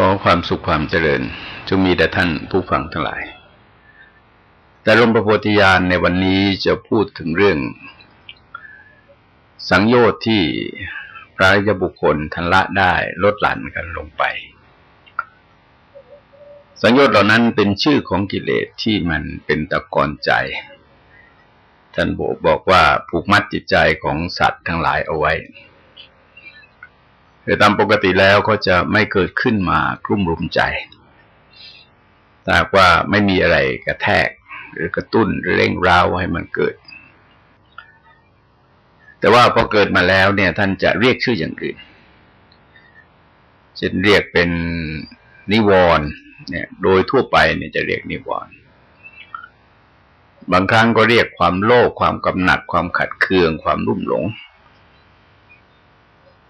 ก็ความสุขความเจริญจงมีแด่ท่านผู้ฟังทั้งหลาย แต่รมประโพธิญาณในวันนี้จะพูดถึงเรื่อง สังโยชน์ที่พระยบุคคลทันละได้ลดหลั่นกันลงไป สังโยชน์เหล่านั้นเป็นชื่อของกิเลสที่มันเป็นตะกอนใจ ท่านบอกบอกว่าผูกมัดจิตใจของสัตว์ทั้งหลายเอาไว้ โดยตามปกติแล้วก็จะไม่เกิดขึ้นมากลุ่มรุมใจแต่ว่าไม่มีอะไรกระแทก หรือกระตุ้นหรือเร่งร้าวให้มันเกิด แต่ว่าพอเกิดมาแล้วเนี่ย ท่านจะเรียกชื่ออย่างอื่นเช่นเรียกเป็นนิวรณ์เนี่ย โดยทั่วไปเนี่ยจะเรียกนิวรณ์บางครั้งก็เรียกความโลภความกำหนัด ความขัดเคือง ความรุ่มหลง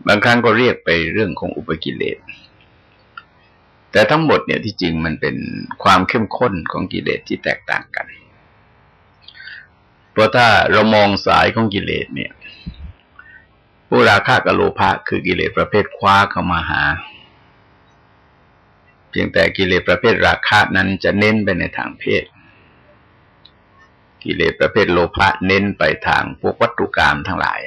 บางครั้งก็เรียกไปเรื่องของอุปกิเลส แต่ทั้งหมดเนี่ยที่จริงมันเป็นความเข้มข้นของกิเลสที่แตกต่างกัน เพราะถ้าเรามองสายของกิเลสเนี่ยผู้ราคะกับโลภะคือกิเลสประเภทคว้าเข้ามาหา เพียงแต่กิเลสประเภทราคะนั้นจะเน้นไปในทางเพศ กิเลสประเภทโลภะเน้นไปทางพวกวัตถุกรรมทั้งหลาย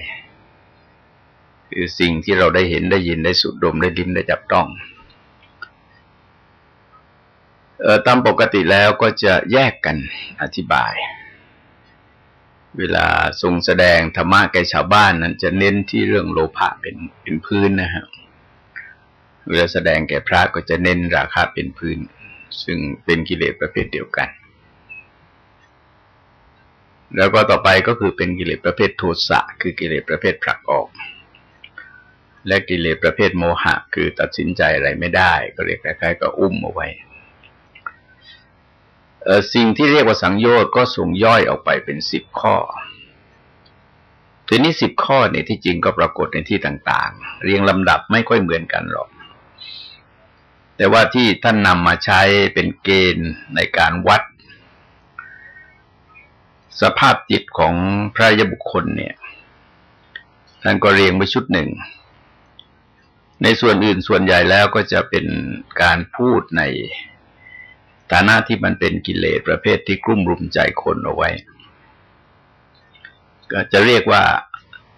คือสิ่งที่เราได้เห็นได้ยินได้สูดดมได้ลิ้มได้จับต้องเออตามปกติแล้วก็จะแยกกันอธิบาย เวลาทรงแสดงธรรมะแก่ชาวบ้านนั้น จะเน้นที่เรื่องโลภะเป็นเป็นพื้นนะฮะเวลาแสดงแก่พระก็จะเน้นราคาเป็นพื้น ซึ่งเป็นกิเลสประเภทเดียวกัน แล้วก็ต่อไปก็คือเป็นกิเลสประเภทโทสะคือกิเลสประเภทผลักออก และกิเลสประเภทโมหะ คือตัดสินใจอะไรไม่ได้ ก็เรียกคล้ายๆกับอุ้มเอาไว้สิ่งที่เรียกว่าสังโยชน์ก็ส่งย่อยออกไปเป็นสิบข้อ ทีนี้สิบข้อเนี่ยที่จริงก็ปรากฏในที่ต่างๆ เรียงลำดับไม่ค่อยเหมือนกันหรอก แต่ว่าที่ท่านนำมาใช้เป็นเกณฑ์ในการวัด สภาพจิตของพระยบุคคลเนี่ย ท่านก็เรียงไว้ชุดหนึ่ง ในส่วนอื่นส่วนใหญ่แล้วก็จะเป็นการพูดในฐานะที่มันเป็นกิเลสประเภทที่กลุ่มรุมใจคนเอาไว้ ก็จะเรียกว่า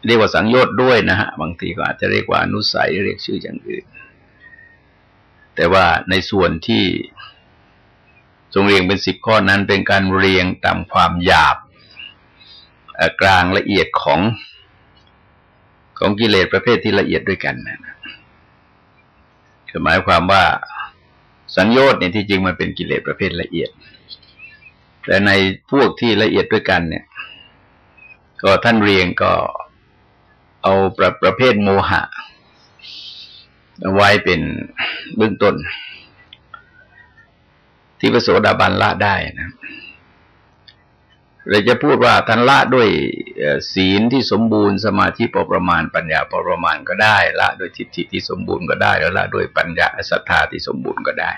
เรียกว่าสังโยชน์ด้วยนะฮะบางทีก็อาจจะเรียกว่าอนุสัยเรียกชื่ออย่างอื่น แต่ว่าในส่วนที่ทรงเรียงเป็นสิบข้อนั้นเป็นการเรียงตามความหยาบกลางละเอียดของของกิเลสประเภทที่ละเอียดด้วยกันนะ คือหมายความว่าสัญญน์เนี่ยที่จริงมันเป็นกิเลสประเภทละเอียด แต่ในพวกที่ละเอียดด้วยกันเนี่ย ก็ท่านเรียงก็เอาประประเภทโมหะไว้เป็นเบื้องต้น ที่พระโสดาบันละได้นะ เราจะพูดว่าท่านละด้วยศีลที่สมบูรณ์สมาธิพอประมาณปัญญาพอประมาณก็ได้ ละด้วยทิฏฐิที่สมบูรณ์ก็ได้แล้วละด้วยปัญญาศรัทธาที่สมบูรณ์ก็ได้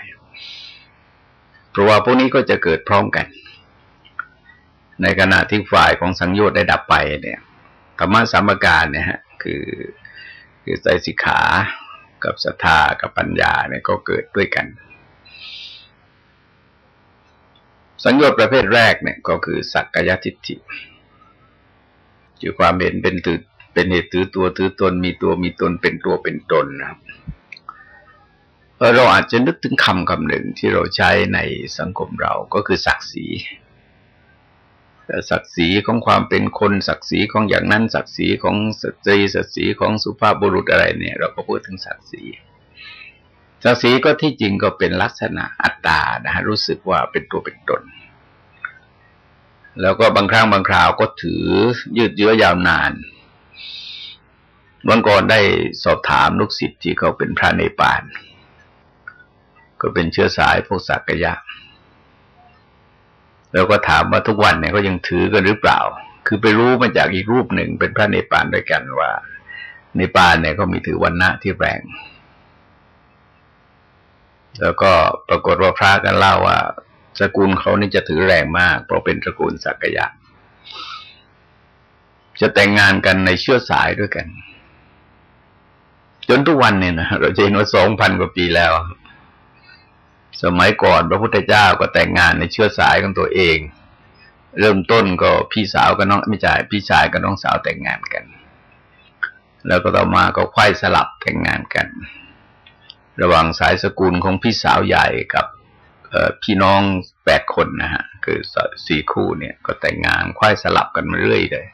เพราะว่าพวกนี้ก็จะเกิดพร้อมกัน ในขณะที่ฝ่ายของสังโยชน์ได้ดับไปเนี่ยธรรมะสามการเนี่ยฮะคือคือใจสิกขากับศรัทธากับปัญญาเนี่ยก็เกิดด้วยกัน สัญญาประเภทแรกเนี่ยก็คือสักกายทิฏฐิคือความเห็นเป็นตือเป็นเหตุถือตัวถือตนมีตัวมีตนเป็นตัวเป็นตนนะครับเราอาจจะนึกถึงคำคำหนึ่งที่เราใช้ในสังคมเราก็คือศักดิ์ศรีศักดิ์ศรีของความเป็นคนศักดิ์ศรีของอย่างนั้นศักดิ์ศรีของสตรีศักดิ์ศรีของสุภาพบุรุษอะไรเนี่ย เราก็พูดถึงศักดิ์ศรีศักดิ์ศรีก็ที่จริงก็เป็นลักษณะอัตตานะฮะรู้สึกว่าเป็นตัวเป็นตน แล้วก็บางครั้งบางคราวก็ถือยืดเยื้อยาวนานบางก่อนได้สอบถามลูกศิษย์ที่เขาเป็นพระในปาน ก็เป็นเชื้อสายพวกสักยะ แล้วก็ถามว่าทุกวันเนี่ยก็ยังถือกันหรือเปล่า คือไปรู้มาจากอีกรูปหนึ่งเป็นพระในปานด้วยกันว่า ในปานเนี่ยก็มีถือวันณะที่แรง แล้วก็ปรากฏว่าพระกันเล่าว่า สกุลเขานี่จะถือแรงมาก เพราะเป็นตระกูลสักยะ จะแต่งงานกันในเชื้อสายด้วยกัน จนทุกวันเนี่ยนะเราจะเห็นว่าสองพันกว่าปีแล้ว สมัยก่อนพระพุทธเจ้าก็แต่งงานในเชื้อสายของตัวเอง เริ่มต้นก็พี่สาวกับน้องไม่ใช่พี่ชายกับน้องสาวแต่งงานกัน แล้วก็ต่อมาก็ไขว้สลับแต่งงานกัน ระหว่างสายสกุลของพี่สาวใหญ่กับ พี่น้องแปดคนนะฮะ คือสี่คู่เนี่ย ก็แต่งงานไขว้สลับกันมาเรื่อยเลย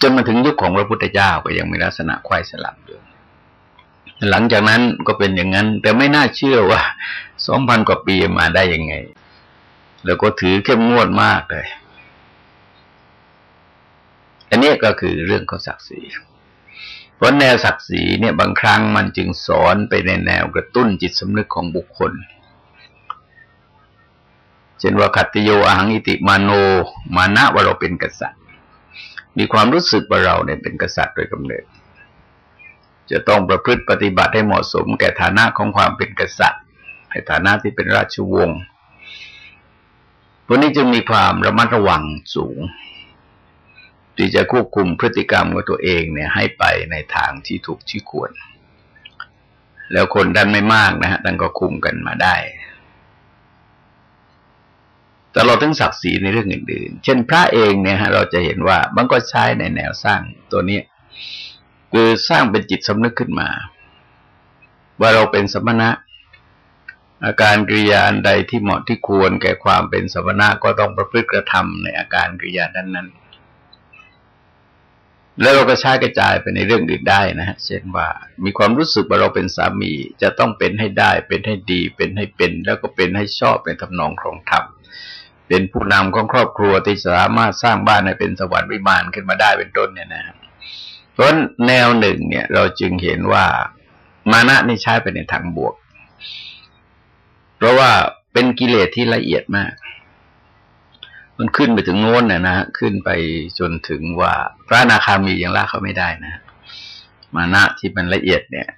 จนมาถึงยุคของพระพุทธเจ้าก็ยังมีลักษณะไขว้สลับอยู่หลังจากนั้นก็เป็นอย่างนั้น แต่ไม่น่าเชื่อว่าสองพันกว่าปีมาได้ยังไง แล้วก็ถือเข้มงวดมากเลย อันนี้ก็คือเรื่องของศักดิ์ศรีเพราะแนวศักดิ์ศรีเนี่ยบางครั้งมันจึงสอนไปในแนวกระตุ้นจิตสำนึกของบุคคล ช่นว่าขัตโยอหังอิติมาโน มานะว่าเราเป็นกษัตริย์ มีความรู้สึกว่าเราเนี่ยเป็นกษัตริย์โดยกำเนิด จะต้องประพฤติปฏิบัติให้เหมาะสม แก่ฐานะของความเป็นกษัตริย์ในฐานะที่เป็นราชวงศ์พวกนี้จึงมีความระมัดระวังสูง ที่จะควบคุมพฤติกรรมของตัวเองเนี่ยให้ไปในทางที่ถูกที่ควร แล้วคนดันไม่มากนะฮะดันก็คุมกันมาได้ ต่เราต้องศักดิ์ศรีในเรื่องอื่นๆ เช่นพระเองเนี่ยฮะเราจะเห็นว่าบางก็ใช้ในแนวสร้างตัวนี้คือสร้างเป็นจิตสำนึกขึ้นมา ว่าเราเป็นสมณะ อาการกริยาใดที่เหมาะที่ควรแก่ความเป็นสมณะก็ต้องประพฤติกระทำในอาการกริยานั้นนั้นแล้วเราก็ใช้กระจายไปในเรื่องอื่นได้นะฮะเช่นว่า มีความรู้สึกว่าเราเป็นสามีจะต้องเป็นให้ได้ เป็นให้ดี เป็นให้เป็น แล้วก็เป็นให้ชอบเป็นทำนองของธรรม เป็นผู้นำของครอบครัวที่สามารถสร้างบ้านให้เป็นสวรรค์วิมานขึ้นมาได้เป็นต้นเนี่ยนะครับเพราะแนวหนึ่งเนี่ย เราจึงเห็นว่ามานะนี่ใช้ไปในทางบวก เพราะว่าเป็นกิเลสที่ละเอียดมาก มันขึ้นไปถึงโน้นนะนะขึ้นไปจนถึงว่า พระนาคามียังละเขาไม่ได้นะ มานะที่มันละเอียดเนี่ย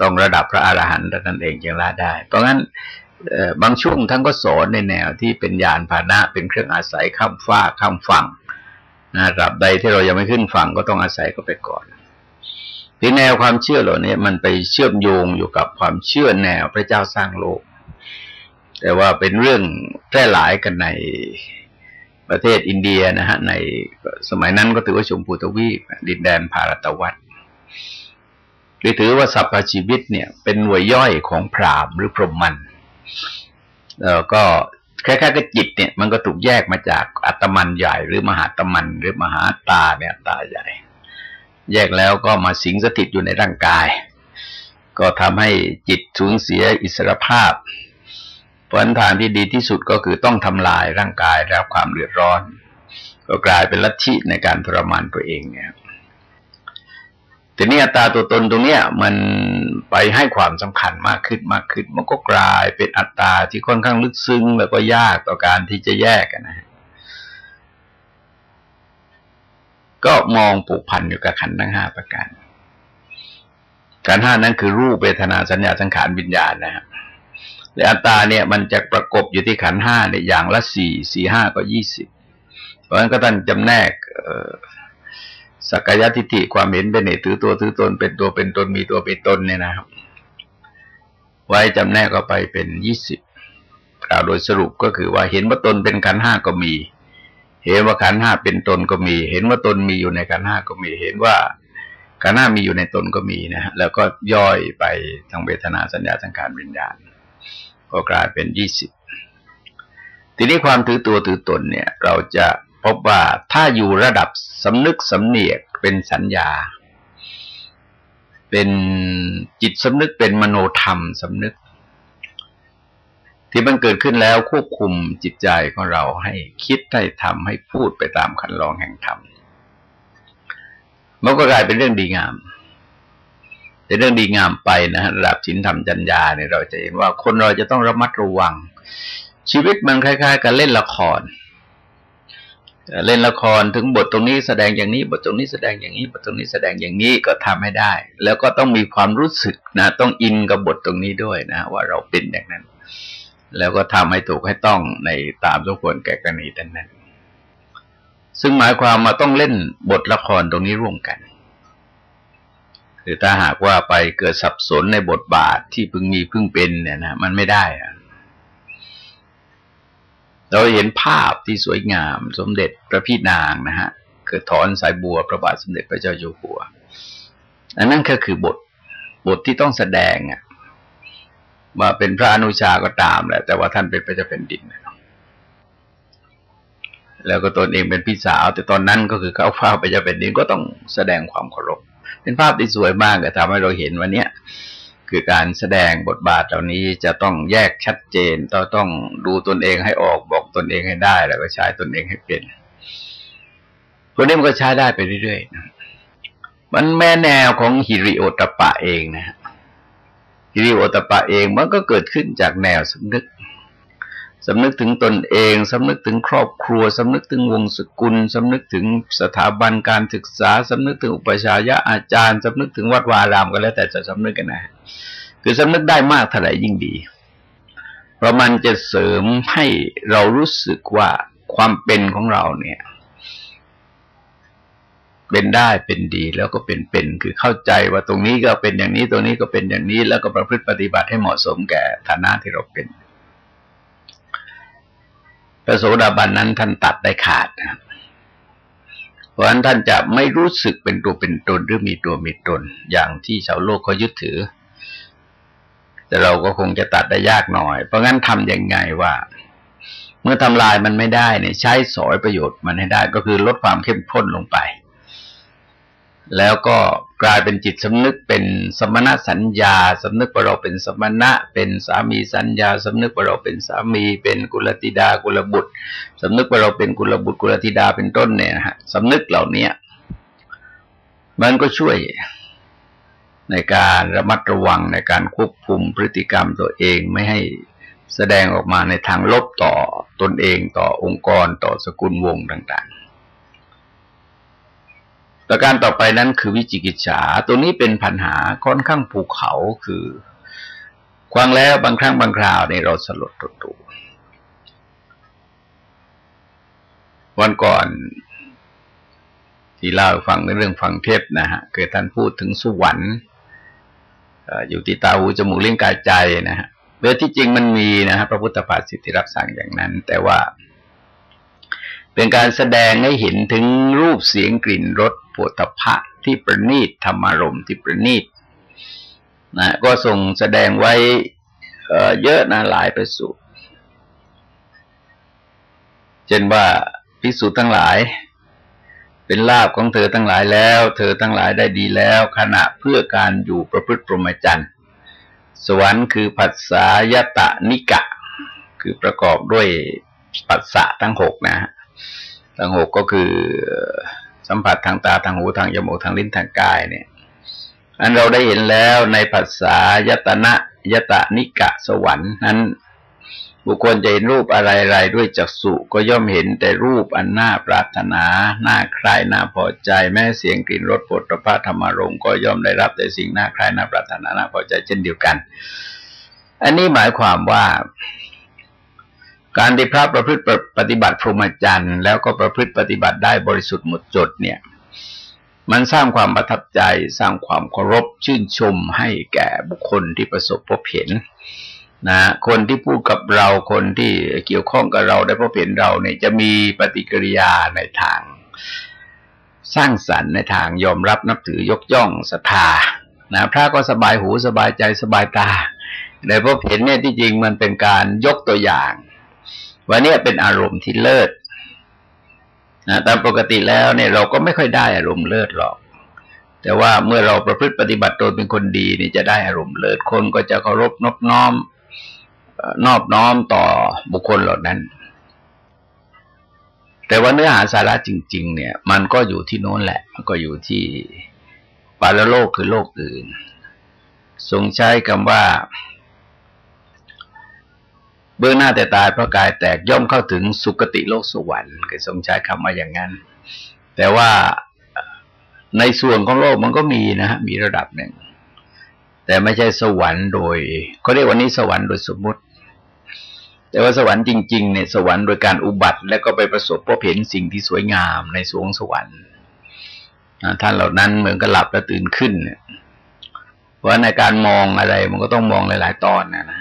ต้องระดับพระอรหันต์นั่นเองยังละได้ เพราะงั้น บางช่วงท่านก็สอนในแนวที่เป็นยานพาหนะ เป็นเครื่องอาศัยข้ามฟ้าข้ามฝั่งนะราบใดที่เรายังไม่ขึ้นฝั่งก็ต้องอาศัยก็ไปก่อนที่แนวความเชื่อเหล่านี้มันไปเชื่อมโยงอยู่กับความเชื่อแนวพระเจ้าสร้างโลก แต่ว่าเป็นเรื่องแพร่หลายกันในประเทศอินเดียนะฮะในสมัยนั้นก็ถือว่าชมพูทวีปดินแดนภารตวัตหรือถือว่าสัพพชีวิตเนี่ย เป็นหน่วยย่อยของพรามหรือพรหมมัน แล้วก็คล้ายๆกับจิตเนี่ย มันก็ถูกแยกมาจากอัตมันใหญ่ หรือมหาตมัน หรือมหาตาเนี่ยตาใหญ่ แยกแล้วก็มาสิงสถิตอยู่ในร่างกาย ก็ทำให้จิตสูญเสียอิสรภาพผลทางที่ดีที่สุดก็คือต้องทำลายร่างกายแล้วความเดือดร้อน ก็กลายเป็นลัทธิในการทรมานตัวเองเนี่ย ทีนี้อัตราตัวตนตรงเนี้ยมันไปให้ความสำคัญมากขึ้นมากขึ้น มันก็กลายเป็นอัตราที่ค่อนข้างลึกซึ้ง แล้วก็ยากต่อการที่จะแยกนะก็มองผูกพันอยู่กับขันทั้งห้าประการขันห้านั้นคือรูปเวทนาสัญญาสังขารวิญญาณนะครับและอัตตาเนี่ยมันจะประกบอยู่ที่ขันห้าเนี่ยอย่างละสี่สี่ห้าก็ยี่สิบเพราะฉะนั้นก็ท่านจำแนก สักยทิฏฐิความเห็นเป็นเหตุถือตัวถือตนเป็นตัวเป็นตนมีตัวเป็นตนเนี่ยนะครับ ไว้จำแนกก็ไปเป็นยี่สิบกล่าวโดยสรุปก็คือว่าเห็นว่าตนเป็นขันห้าก็มี เห็นว่าขันห้าเป็นตนก็มี เห็นว่าตนมีอยู่ในขันห้าก็มี เห็นว่าขันห้ามีอยู่ในตนก็มีนะฮะแล้วก็ย่อยไปทางเวทนาสัญญาสังขารวิญญาณ ก็กลายเป็นยี่สิบทีนี้ความถือตัวถือตนเนี่ย เราจะ พบว่าถ้าอยู่ระดับสำนึกสำเนียกเป็นสัญญา เป็นจิตสำนึกเป็นมโนธรรมสำนึก ที่มันเกิดขึ้นแล้วควบคุมจิตใจของเราให้คิดให้ทำให้พูดไปตามคันลองแห่งธรรมมันก็กลายเป็นเรื่องดีงามเป็นเรื่องดีงามไปนะระดับชินธรรมจัญญาเนี่ยเราจะเห็นว่าคนเราจะต้องระมัดระวัง ชีวิตมันคล้าย ๆกับเล่นละคร เล่นละครถึงบทตรงนี้แสดงอย่างนี้ บทตรงนี้แสดงอย่างนี้ บทตรงนี้แสดงอย่างนี้ก็ทำให้ได้ แล้วก็ต้องมีความรู้สึกนะ ต้องอินกับบทตรงนี้ด้วยนะ ว่าเราเป็นอย่างนั้น แล้วก็ทำให้ถูกให้ต้องในตามทุกคนแก่กรณีดังนั้น ซึ่งหมายความมาต้องเล่นบทละครตรงนี้ร่วมกันหรือถ้าหากว่าไปเกิดสับสนในบทบาทที่พึงมีพึงเป็นเนี่ยนะมันไม่ได้อะ เราเห็นภาพที่สวยงาม สมเด็จพระพี่นางนะฮะเกิดถอนสายบัวพระบาทสมเด็จพระเจ้าอยู่หัว อันนั้นก็คือบทบทที่ต้องแสดงอะว่าเป็นพระอนุชาก็ตามแหละแต่ว่าท่านเป็นพระเจ้าแผ่นดินแล้วก็ตนเองเป็นพี่สาว แต่ตอนนั้นก็คือเขาเฝ้าไปจะเป็นดินก็ต้องแสดงความเคารพเป็นภาพที่สวยมากแต่ทำให้เราเห็นว่าเนี้ย คือการแสดงบทบาทเหล่านี้จะต้องแยกชัดเจนต้องต้องดูตนเองให้ออกบอกตนเองให้ได้ แล้วก็ใช้ตนเองให้เป็นคนนี้มันก็ใช้ได้ไปเรื่อยๆมันแม่แนวของฮิริโอตปะเองนะฮิริโอตปะเองมันก็เกิดขึ้นจากแนวสำนึกสำนึกถึงตนเองสำนึกถึงครอบครัวสำนึกถึงวงศกุลสำนึกถึงสถาบันการศึกษาสำนึกถึงอุปชายะอาจารย์สำนึกถึงวัดวารามก็แล้วแต่จะสำนึกกันนะ คือสำนึกได้มากเท่าไหร่ยิ่งดี เพราะมันจะเสริมให้เรารู้สึกว่าความเป็นของเราเนี่ย เป็นได้เป็นดีแล้วก็เป็นเป็นคือเข้าใจว่าตรงนี้ก็เป็นอย่างนี้ตรงนี้ก็เป็นอย่างนี้ แล้วก็ประพฤติปฏิบัติให้เหมาะสมแก่ฐานะที่เราเป็นพระโสดาบันนั้นท่านตัดได้ขาดนะเพราะฉะนั้นท่านจะไม่รู้สึกเป็นตัวเป็นตนหรือมีตัวมีตนอย่างที่ชาวโลกเขายึดถือ แต่เราก็คงจะตัดได้ยากหน่อย เพราะงั้นทำยังไงว่า เมื่อทำลายมันไม่ได้เนี่ยใช้สอยประโยชน์มันให้ได้ ก็คือลดความเข้มข้นลงไป แล้วก็กลายเป็นจิตสำนึกเป็นสมณะสัญญาสำนึกว่าเราเป็นสมณะ เป็นสามีสัญญาสำนึกว่าเราเป็นสามี เป็นกุลธิดากุลบุตรสำนึกว่าเราเป็นกุลบุตรกุลธิดาเป็นต้นเนี่ยฮะสำนึกเหล่านี้มันก็ช่วย ในการระมัดระวังในการควบคุมพฤติกรรมตัวเองไม่ให้แสดงออกมาในทางลบต่อตนเองต่อองค์กรต่อสกุลวงต่างๆ ประการต่อไปนั้นคือวิจิกิจฉาตัวนี้เป็นปัญหาค่อนข้างภูเขาคือควังแล้วบางครั้งบางคราวในเราสลดตุตูวันก่อนที่เล่าฟังในเรื่องฟังเทศนะฮะเกิดท่านพูดถึงสวรรค์ อยู่ที่ตาหูจมูกเลี้ยงกายใจนะฮะเรื่อที่จริงมันมีนะฮะพระพุทธภาษิที่รับสั่งอย่างนั้น แต่ว่า เป็นการแสดงให้เห็นถึงรูปเสียงกลิ่นรสปวดพะที่ประณีตธรรมารมที่ประณีตนะก็ส่งแสดงไว้เยอะนะหลายประสูตรเช่นว่าพิสูจน์ทั้งหลาย เป็นลาบของเธอทั้งหลายแล้ว เธอทั้งหลายได้ดีแล้ว ขณะเพื่อการอยู่ประพฤติปรมจันทร์สวรรค์คือผัสสะยตะนิกะ คือประกอบด้วยปัสสะทั้งหกนะฮะทั้งหกก็คือสัมผัสทางตาทางหูทางจมูกทางลิ้นทางกายเนี่ย อันเราได้เห็นแล้วในภาษายตนะยตานิกะสวรรค์นั้น บุคคลจะเห็นรูปอะไรๆด้วยจักษุก็ย่อมเห็นแต่รูปอันน่าปรารถนา น่าใคร่น่าพอใจ แม้เสียงกลิ่นรสปุถะพาธรรมารมก็ย่อมได้รับแต่สิ่งน่าใคร่น่าปรารถนาน่าพอใจเช่นเดียวกัน อันนี้หมายความว่า การที่พระประพฤติปฏิบัติพรหมจรรย์ แล้วก็ประพฤติปฏิบัติได้บริสุทธิ์หมดจดเนี่ย มันสร้างความประทับใจ สร้างความเคารพชื่นชมให้แก่บุคคลที่ประสบพบเห็น นะคนที่พูดกับเราคนที่เกี่ยวข้องกับเราได้พบเห็นเราเนี่ยจะมีปฏิกิริยาในทาง สร้างสรรค์ในทางยอมรับนับถือยกย่องศรัทธานะพระก็สบายหูสบายใจสบายตาในพบเห็นเนี่ยที่จริงมันเป็นการยกตัวอย่างว่าเนี่ยเป็นอารมณ์ที่เลิศนะตามปกติแล้วเนี่ยเราก็ไม่ค่อยได้อารมณ์เลิศหรอกแต่ว่าเมื่อเราประพฤติปฏิบัติตนเป็นคนดีนี่จะได้อารมณ์เลิศคนก็จะเคารพนบน้อม นอบน้อมต่อบุคคลเหล่านั้น แต่ว่าเนื้อหาสาระจริง ๆ เนี่ย มันก็อยู่ที่โน้นแหละ มันก็อยู่ที่ปาลโลกคือโลกอื่น ทรงใช้คำว่า เบื้องหน้าแต่ตายเพราะกายแตกย่อมเข้าถึงสุคติโลกสวรรค์คือทรงใช้คำว่าอย่างนั้น แต่ว่าในส่วนของโลกมันก็มีนะฮะมีระดับหนึ่ง แต่ไม่ใช่สวรรค์โดยเขาเรียกว่านี้สวรรค์โดยสมมติ แต่ว่าสวรรค์จริงๆเนี่ยสวรรค์โดยการอุบัติ แล้วก็ไปประสบพบเห็นสิ่งที่สวยงามในสวงสวรรค์ท่านเหล่านั้นเหมือนกับหลับแล้วตื่นขึ้นเพราะในการมองอะไรมันก็ต้องมองหลาย ๆ ตอนนะนะ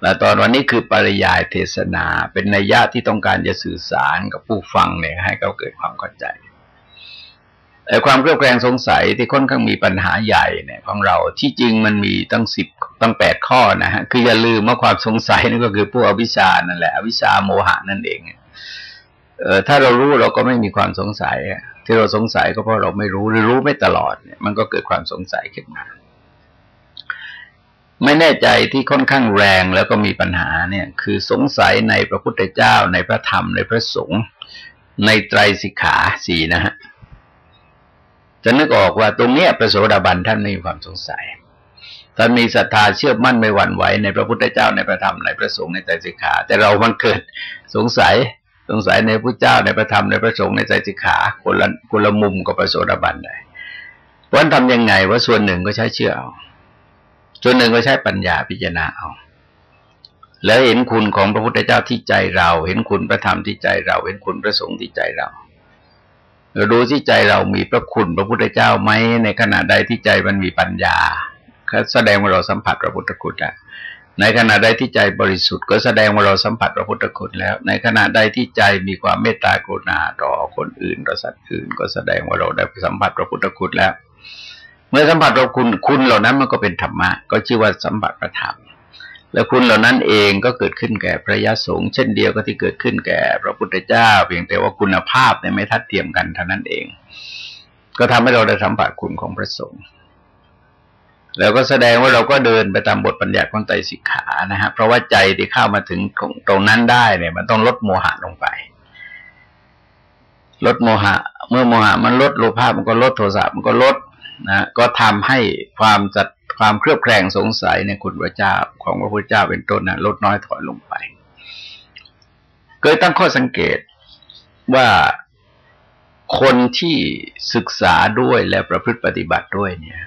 แต่ตอนวันนี้คือปริยายเทศนา เป็นนัยยะที่ต้องการจะสื่อสารกับผู้ฟังเนี่ยให้เขาเกิดความเข้าใจแต่ความเครียดแคลงสงสัยที่ค่อนข้างมีปัญหาใหญ่เนี่ยของเราที่จริงมันมีตั้งสิบ ตั้งแปดข้อนะฮะคืออย่าลืมว่าความสงสัยนั่นก็คือผู้อวิชานั่นแหละอวิชาโมหะนั่นเองเออถ้าเรารู้เราก็ไม่มีความสงสัยที่เราสงสัยก็เพราะเราไม่รู้หรือรู้ไม่ตลอดเนี่ยมันก็เกิดความสงสัยขึ้นมาไม่แน่ใจที่ค่อนข้างแรงแล้วก็มีปัญหาเนี่ย คือสงสัยในพระพุทธเจ้า ในพระธรรมในพระสงฆ์ในไตรสิกขาสี่นะฮะจะนึกออกว่าตรงเนี้ยพระโสดาบันท่านไม่มีความสงสัย ท่านมีศรัทธาเชื่อมั่นไม่หวั่นไหวในพระพุทธเจ้าในพระธรรมในพระสงฆ์ในไตรสิกขา แต่เรามันเกิดสงสัยสงสัยในพระเจ้าในพระธรรมในพระสงฆ์ในไตรสิกขาคนละคนละมุมกับพระโสดาบันได้วันทำยังไงว่าส่วนหนึ่งก็ใช้เชื่อเอาส่วนหนึ่งก็ใช้ปัญญาพิจารณาเอาแล้วเห็นคุณของพระพุทธเจ้าที่ใจเรา เห็นคุณพระธรรมที่ใจเรา เห็นคุณพระสงฆ์ที่ใจเราเราดูที่ใจเรามีพระคุณพระพุทธเจ้าไหมในขณะใดที่ใจมันมีปัญญา แสดงว่าเราสัมผัสพระพุทธคุณแล้วในขณะใดที่ใจบริสุทธิ์ก็แสดงว่าเราสัมผัสพระพุทธคุณแล้ว ในขณะใดที่ใจมีความเมตตากรุณาต่อคนอื่นต่อสัตว์อื่น ก็แสดงว่าเราได้สัมผัสพระพุทธคุณแล้ว เมื่อสัมผัสเราคุณคุณเหล่านั้นมันก็เป็นธรรมะก็ชื่อว่าสัมผัสประธรรมแล้วคุณเหล่านั้นเองก็เกิดขึ้นแก่พระยาสงฆ์เช่นเดียวกับที่เกิดขึ้นแก่พระพุทธเจ้า เพียงแต่ว่าคุณภาพเนี่ยไม่ทัดเทียมกันเท่านั้นเอง ก็ทำให้เราได้สัมผัสคุณของพระสงฆ์ แล้วก็แสดงว่าเราก็เดินไปตามบทปัญญัติของไตรสิกขานะฮะเพราะว่าใจที่เข้ามาถึงตรงนั้นได้เนี่ย มันต้องลดโมหะลงไป ลดโมหะ เมื่อโมหะมันลดโลภะมันก็ลดโทสะมันก็ลดนะก็ทำให้ความจัดความเครือบแคลงสงสัยในคุณพระเจ้าของพระพุทธเจ้าเป็นต้นนะลดน้อยถอยลงไปเคยตั้งข้อสังเกตว่าคนที่ศึกษาด้วยและประพฤติปฏิบัติด้วยเนี่ย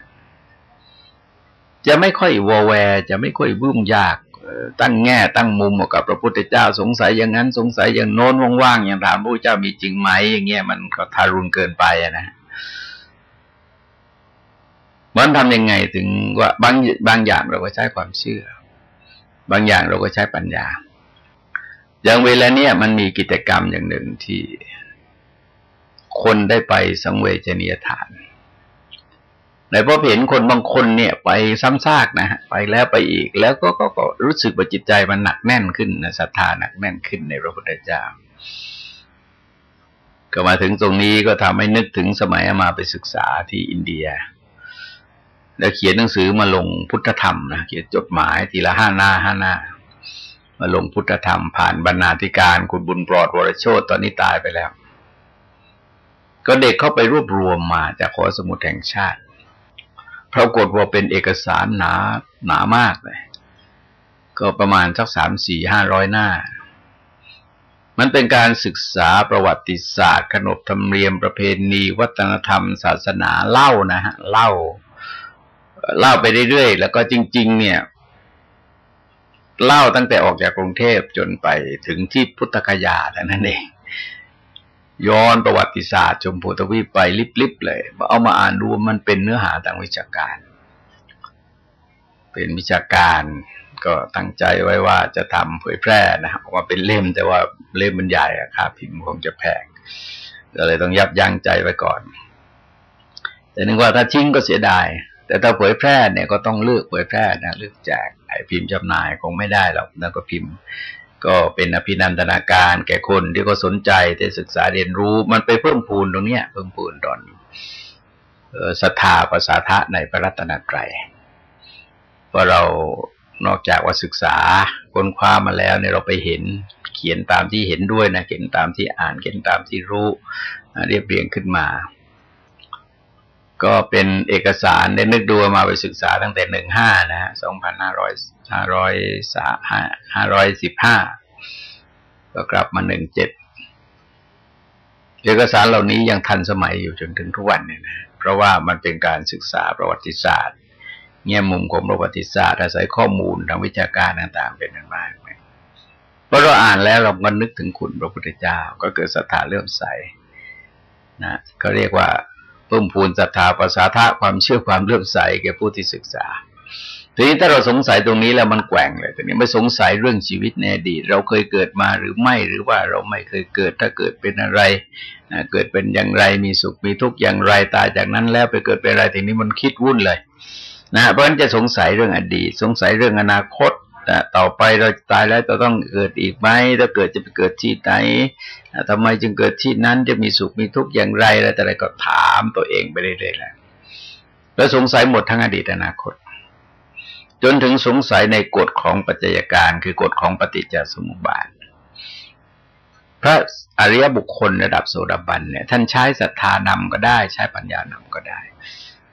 จะไม่ค่อยวอแวจะไม่ค่อยวุ่งยากตั้งแง่ตั้งมุมกับพระพุทธเจ้าสงสัยอย่างนั้นสงสัยอย่างโน้นว่างๆอย่างถามพระเจ้ามีจริงไหมอย่างเงี้ยมันก็ทารุณเกินไปนะมันทำยังไงถึงว่าบางบางอย่างเราก็ใช้ความเชื่อ บางอย่างเราก็ใช้ปัญญา อย่างเวลาเนี้ยมันมีกิจกรรมอย่างหนึ่งที่คนได้ไปสังเวชนียฐาน ในพอเห็นคนบางคนเนี่ยไปซ้ำซากนะฮะไปแล้วไปอีก แล้วก็ก็กรู้สึกว่าจิตใจมันหนักแน่นขึ้นนะศรัทธาหนักแน่นขึ้นในพระพุทธเจ้าก็มาถึงตรงนี้ก็ทำให้นึกถึงสมัยมาไปศึกษาที่อินเดีย แล้วเขียนหนังสือมาลงพุทธธรรมนะเขียนจดหมายทีละห้าหน้าห้าหน้า มาลงพุทธธรรมผ่านบรรณาธิการคุณบุญปลอดวรโชตตอนนี้ตายไปแล้ว ก็เด็กเข้าไปรวบรวมมาจากขอสมุดแห่งชาติ ปรากฏว่าเป็นเอกสารหนาหนามากเลย ก็ประมาณสักสามสี่ห้าร้อยหน้า มันเป็นการศึกษาประวัติศาสตร์ขนบธรรมเนียมประเพณีวัฒนธรรม ศาสนาเล่านะฮะเล่า เล่าไปเรื่อยๆ แล้วก็จริง ๆ เนี่ย เล่าตั้งแต่ออกจากกรุงเทพจนไปถึงที่พุทธคยาแต่นั้นเอง ย้อนประวัติศาสตร์ชมพูทวีปไปลิบๆเลยเอามาอ่านดูมันเป็นเนื้อหาทางวิชาการ เป็นวิชาการก็ตั้งใจไว้ว่าจะทำเผยแพร่นะครับว่าเป็นเล่มแต่ว่าเล่มมันใหญ่อะครับพิมพ์คงจะแพงก็เลยต้องยับยั้งใจไว้ก่อน แต่นึกว่าถ้าทิ้งก็เสียดาย แต่ถ้าเผยแพร่เนี่ยก็ต้องเลือกเผยแพร่นะเลือกแจกไอ้พิมพ์จำหน่ายคงไม่ได้หรอกแล้วก็พิมพ์ ก็เป็นอภินันทนาการแก่คนที่ก็สนใจแต่ศึกษาเรียนรู้มันไปเพิ่มพูนตรงเนี้ยเพิ่มพูนตอนศรัทธาภาษาทะในพระรัตนตรัยเพราะเรานอกจากว่าศึกษาค้นคว้ามาแล้วเนี่ยเราไปเห็นเขียนตามที่เห็นด้วยนะเขียนตามที่อ่านเขียนตามที่รู้เรียบเรียงขึ้นมา ก็เป็นเอกสารได้นึกดูมาไปศึกษาตั้งแต่หนึ่งห้านะฮะสองพันห้าร้อยห้าร้อยสาห้าร้อยสิบห้าก็กลับมาหนึ่งเจ็ดเอกสารเหล่านี้ยังทันสมัยอยู่จนถึงทุกวันเนี่ยนะเพราะว่ามันเป็นการศึกษาประวัติศาสตร์เงี่ยมุมของประวัติศาสตร์อาศัยข้อมูลทางวิชาการต่างๆ เป็นมากเพราะเราอ่านแล้วเราก็นึกถึงคุณพระพุทธเจ้าก็เกิดศรัทธาเลื่อมใสนะก็เรียกว่า เพิ่มพูนศรัทธาภาษาทะความเชื่อความเลื่อมใสแก่ผู้ที่ศึกษาทีนี้ถ้าเราสงสัยตรงนี้แล้วมันแกว่งเลยทีนี้ไม่สงสัยเรื่องชีวิตในอดีต เราเคยเกิดมาหรือไม่หรือว่าเราไม่เคยเกิด ถ้าเกิดเป็นอะไรเกิดเป็นอย่างไรมีสุขมีทุกข์อย่างไรตายจากนั้นแล้วไปเกิดเป็นอะไรทีนี้มันคิดวุ่นเลยนะเพราะฉะนั้นจะสงสัยเรื่องอดีต สงสัยเรื่องอนาคต ต่อไปเราตายแล้วจะต้องเกิดอีกไหมถ้าเกิดจะไปเกิดที่ไหนทำไมจึงเกิดที่นั้นจะมีสุขมีทุกข์อย่างไรอะไรแต่อะไรก็ถามตัวเองไปเรื่อยๆแล้วแล้วสงสัยหมดทั้งอดีตอนาคต จนถึงสงสัยในกฎของปัจจัยการคือกฎของปฏิจจสมุปบาทพระอริยบุคคลระดับโสดาบันเนี่ยท่านใช้ศรัทธานำก็ได้ ใช้ปัญญานำก็ได้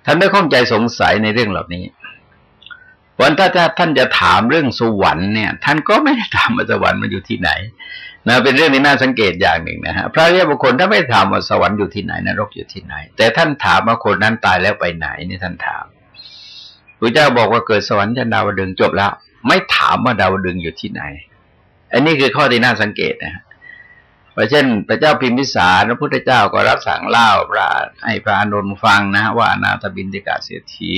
ท่านไม่ข้องใจสงสัยในเรื่องเหล่านี้ วันถ้าท่านจะถามเรื่องสวรรค์เนี่ย ท่านก็ไม่ได้ถามว่าสวรรค์มันอยู่ที่ไหนนะเป็นเรื่องที่น่าสังเกตอย่างหนึ่งนะฮะพระอริยบุคคลถ้าไม่ถามว่าสวรรค์อยู่ที่ไหนนรกอยู่ที่ไหน แต่ท่านถามว่าคนนั้นตายแล้วไปไหนนี่ท่านถามพระเจ้าบอกว่าเกิดสวรรค์ชั้นดาวดึงจบแล้ว ไม่ถามว่าดาวดึงอยู่ที่ไหน อันนี้คือข้อที่น่าสังเกตนะฮะเพราะเช่น พระเจ้าพิมพิสารพระพุทธเจ้าก็รับสั่งเล่าพระให้พระอนุนฟังนะ ว่านาถบินติกาเสียถี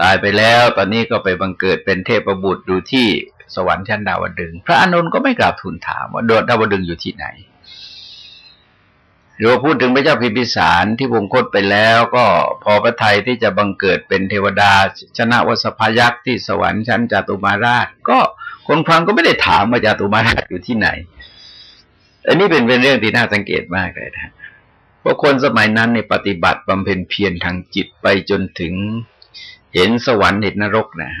ตายไปแล้ว ตอนนี้ก็ไปบังเกิดเป็นเทพบุตรอยู่ที่สวรรค์ชั้นดาวดึง พระอนุนก็ไม่กราบทูลถามว่าดาวดึงอยู่ที่ไหนหรือว่าพูดถึงพระเจ้าพิพิสารที่วงคตไปแล้วก็พอพระไทยที่จะบังเกิดเป็นเทวดา ชนะวสพยักษ์ที่สวรรค์ชั้นจตุมาราช ก็คนฟังก็ไม่ได้ถามว่าจตุมาราชอยู่ที่ไหน อันนี้เป็นเป็นเรื่องที่น่าสังเกตมากเลยนะเพราะคนสมัยนั้นในปฏิบัติบำเพ็ญเพียรทางจิตไปจนถึง เห็นสวรรค์เห็นนรกนะ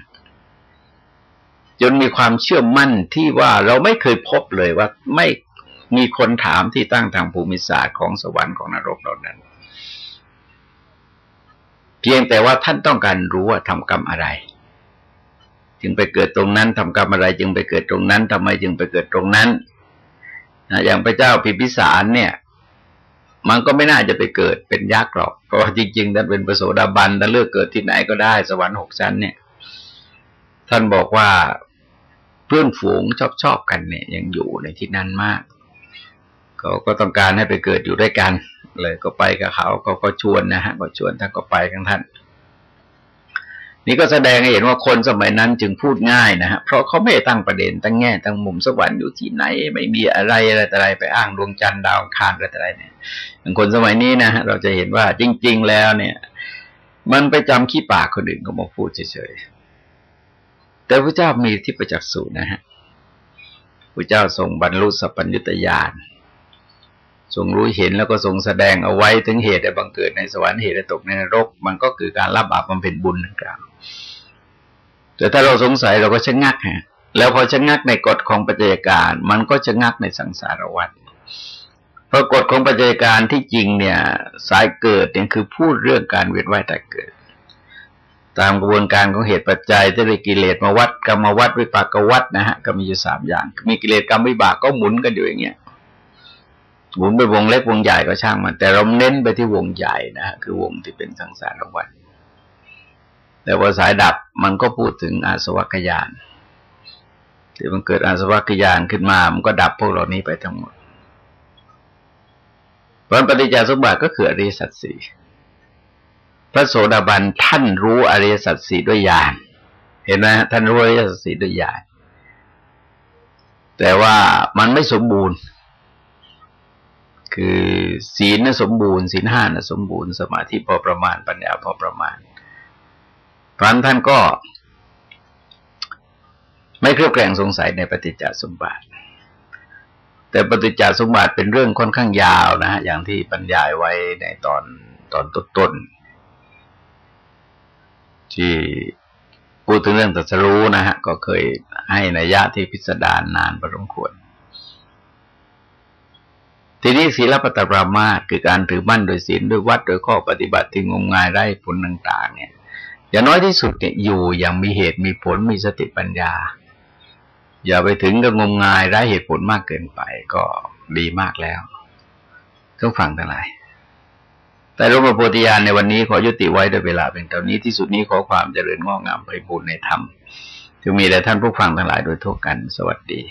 จนมีความเชื่อมั่นที่ว่าเราไม่เคยพบเลยว่าไม่มีคนถามที่ตั้งทางภูมิศาสตร์ของสวรรค์ของนรกเหล่านั้น เพียงแต่ว่าท่านต้องการรู้ว่าทำกรรมอะไร จึงไปเกิดตรงนั้นทำกรรมอะไร จึงไปเกิดตรงนั้นทำไมจึงไปเกิดตรงนั้นอย่างพระเจ้าพิพิสารเนี่ย มันก็ไม่น่าจะไปเกิดเป็นยักษ์หรอก เพราะจริงๆท่านเป็นประโสดาบันถ้าเลือกเกิดที่ไหนก็ได้สวรรค์หกชั้นเนี่ย ท่านบอกว่าเพื่อนฝูงชอบชอบกันเนี่ย ยังอยู่ในที่นั้นมากเขาก็ต้องการให้ไปเกิดอยู่ด้วยกัน เลยก็ไปกับเขาเขาก็ชวนนะฮะก็ชวนท่านก็ไปกันท่าน นี่ก็แสดงให้เห็นว่าคนสมัยนั้นจึงพูดง่ายนะฮะเพราะเขาไม่ตั้งประเด็นตั้งแง่ตั้งมุมสวรรค์อยู่ที่ไหน ไม่มีอะไรอะไรอะไรไปอ้างดวงจันทร์ดาวคารอะไรอะไรเนี่ยอย่างคนสมัยนี้นะเราจะเห็นว่าจริง ๆ แล้วเนี่ย มันไปจำขี้ปากคนอื่นก็มาพูดเฉยๆแต่พระเจ้ามีที่ประจักษ์สูนะฮะพระเจ้าทรงบรรลุสัพพัญญุตญาณทรงรู้เห็นแล้วก็ทรงแสดงเอาไว้ถึงเหตุได้บังเกิดในสวรรค์เหตุได้ตกในนรก มันก็คือการรับบาปมันเป็นบุญนะครับ แต่ถ้าเราสงสัยเราก็ชะงักฮะแล้วพอชะงักในกฎของปัจจัยการ มันก็ชะงักในสังสารวัฏเพราะกฎของปัจจัยการที่จริงเนี่ย สายเกิดเนี่ยคือพูดเรื่องการเวียนว่ายแต่เกิด ตามกระบวนการของเหตุปัจจัยจะได้กิเลสมาวัดกรรมวัดวิปากวัดนะฮะก็มีอยู่สามอย่าง มีกิเลสกรรมวิบากก็หมุนกันอยู่อย่างเงี้ยหมุนไปวงเล็กวงใหญ่ก็ช่างมัน แต่เราเน้นไปที่วงใหญ่นะคือวงที่เป็นสังสารวัฏ แต่ว่าสายดับมันก็พูดถึงอาสวัคยานที่มันเกิดอาสวัคยานขึ้นมามันก็ดับพวกเหล่านี้ไปทั้งหมดผลปฏิจจสมบัติก็คืออริสัจสี่พระโสดาบันท่านรู้อริยสัจสี่ด้วยญาณเห็นไหมท่านรู้อริยสัจสี่ด้วยญาณแต่ว่ามันไม่สมบูรณ์ คือศีลนะสมบูรณ์ศีลห้านะสมบูรณ์ สมาธิพอประมาณปัญญาพอประมาณ พรันท่านก็ ไม่เครือบแคลงสงสัยในปฏิจจสมบัติ แต่ปฏิจจสมบัติเป็นเรื่องค่อนข้างยาวนะฮะอย่างที่บรรยายไว้ในตอนตอนต้นๆที่พูดถึงเรื่องตรัสรู้นะฮะก็เคยให้นัยยะที่พิสดารนานประสมควร ทีนี้ศีลปตปรามาคือการถือมั่นโดยศีลด้วยวัดโดยข้อปฏิบัติที่งมงายได้ผลต่าง ๆ เนี่ย อย่างน้อยที่สุดเนี่ยอยู่อย่างมีเหตุมีผลมีสติปัญญา อย่าไปถึงกับงมงายไร้เหตุผลมากเกินไปก็ดีมากแล้วต้องฟังทั้งหลายแต่ร่มโพธิญาณในวันนี้ขอยุติไว้ด้วยเวลาเป็นเท่านี้ที่สุดนี้ขอความเจริญงอกงามไปบูรณนธรรมจะมีแต่ท่านผู้ฟังทั้งหลายโดยทั่วกันสวัสดี